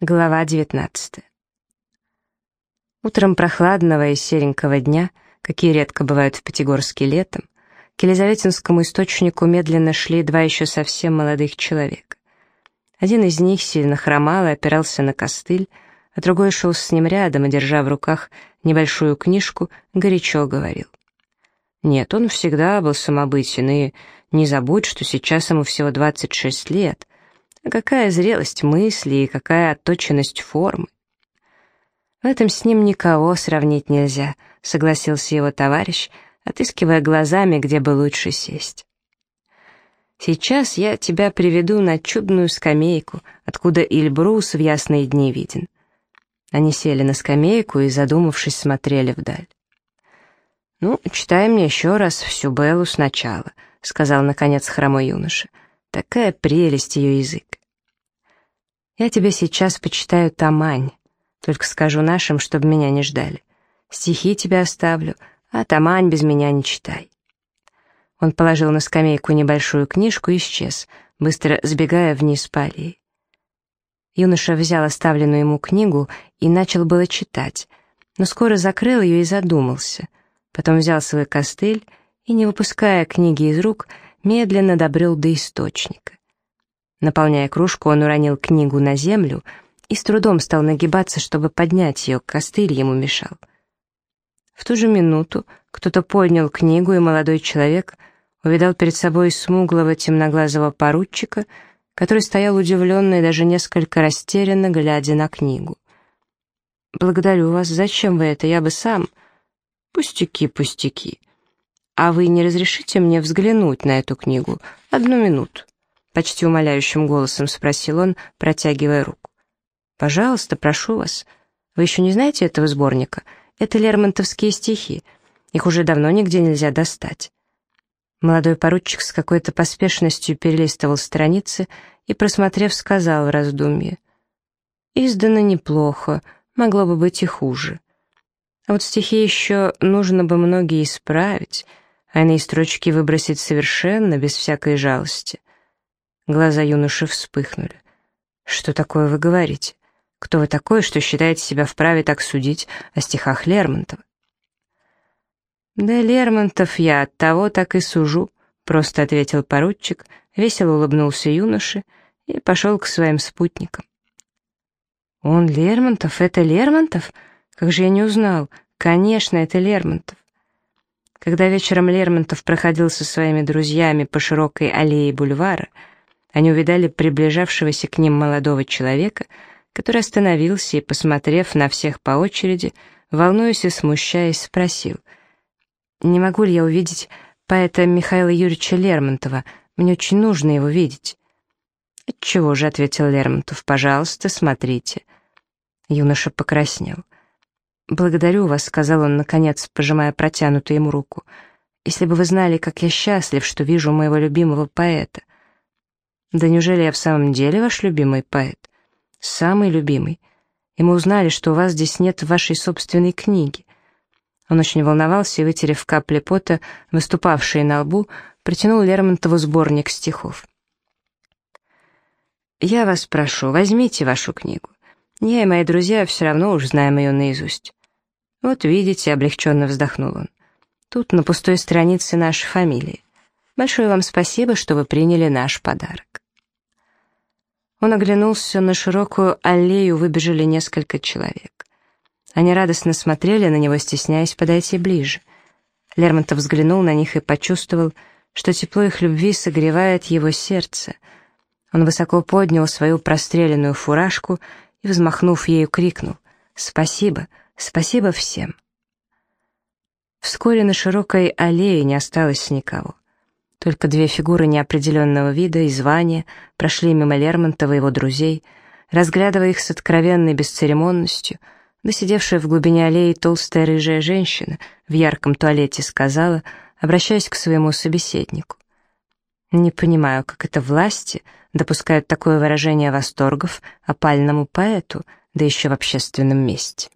Глава 19 Утром прохладного и серенького дня, какие редко бывают в Пятигорске летом, к Елизаветинскому источнику медленно шли два еще совсем молодых человека. Один из них сильно хромал и опирался на костыль, а другой шел с ним рядом и, держа в руках небольшую книжку, горячо говорил. Нет, он всегда был самобытен, и не забудь, что сейчас ему всего 26 лет — какая зрелость мысли и какая отточенность формы. В этом с ним никого сравнить нельзя, согласился его товарищ, отыскивая глазами, где бы лучше сесть. Сейчас я тебя приведу на чудную скамейку, откуда Ильбрус в ясные дни виден. Они сели на скамейку и, задумавшись, смотрели вдаль. «Ну, читай мне еще раз всю Беллу сначала», — сказал, наконец, хромой юноша. «Такая прелесть ее язык». Я тебе сейчас почитаю Тамань, только скажу нашим, чтобы меня не ждали. Стихи тебе оставлю, а Тамань без меня не читай». Он положил на скамейку небольшую книжку и исчез, быстро сбегая вниз по аллее. Юноша взял оставленную ему книгу и начал было читать, но скоро закрыл ее и задумался. Потом взял свой костыль и, не выпуская книги из рук, медленно добрел до источника. Наполняя кружку, он уронил книгу на землю и с трудом стал нагибаться, чтобы поднять ее, костыль ему мешал. В ту же минуту кто-то поднял книгу, и молодой человек увидал перед собой смуглого темноглазого поручика, который стоял удивленно и даже несколько растерянно, глядя на книгу. «Благодарю вас. Зачем вы это? Я бы сам...» «Пустяки, пустяки. А вы не разрешите мне взглянуть на эту книгу? Одну минуту». Почти умоляющим голосом спросил он, протягивая руку. «Пожалуйста, прошу вас. Вы еще не знаете этого сборника? Это лермонтовские стихи. Их уже давно нигде нельзя достать». Молодой поручик с какой-то поспешностью перелистывал страницы и, просмотрев, сказал в раздумье. «Издано неплохо, могло бы быть и хуже. А вот стихи еще нужно бы многие исправить, а иные строчки выбросить совершенно, без всякой жалости. Глаза юноши вспыхнули. «Что такое вы говорите? Кто вы такой, что считаете себя вправе так судить о стихах Лермонтова?» «Да Лермонтов я от того так и сужу», — просто ответил поручик, весело улыбнулся юноше и пошел к своим спутникам. «Он Лермонтов? Это Лермонтов? Как же я не узнал? Конечно, это Лермонтов». Когда вечером Лермонтов проходил со своими друзьями по широкой аллее бульвара, они увидали приближавшегося к ним молодого человека, который остановился и, посмотрев на всех по очереди, волнуясь и смущаясь, спросил, «Не могу ли я увидеть поэта Михаила Юрьевича Лермонтова? Мне очень нужно его видеть». «Отчего же?» — ответил Лермонтов. «Пожалуйста, смотрите». Юноша покраснел. «Благодарю вас», — сказал он, наконец, пожимая протянутую ему руку. «Если бы вы знали, как я счастлив, что вижу моего любимого поэта». Да неужели я в самом деле ваш любимый поэт? Самый любимый. И мы узнали, что у вас здесь нет вашей собственной книги. Он очень волновался и, вытерев капли пота, выступавшие на лбу, протянул Лермонтову сборник стихов. «Я вас прошу, возьмите вашу книгу. Я и мои друзья все равно уж знаем ее наизусть». «Вот видите», — облегченно вздохнул он. «Тут на пустой странице наши фамилии. Большое вам спасибо, что вы приняли наш подарок». Он оглянулся, на широкую аллею выбежали несколько человек. Они радостно смотрели на него, стесняясь подойти ближе. Лермонтов взглянул на них и почувствовал, что тепло их любви согревает его сердце. Он высоко поднял свою простреленную фуражку и, взмахнув ею, крикнул «Спасибо, спасибо всем!». Вскоре на широкой аллее не осталось никого. Только две фигуры неопределенного вида и звания прошли мимо Лермонтова и его друзей, разглядывая их с откровенной бесцеремонностью, досидевшая в глубине аллеи толстая рыжая женщина в ярком туалете сказала, обращаясь к своему собеседнику. «Не понимаю, как это власти допускают такое выражение восторгов опальному поэту, да еще в общественном месте».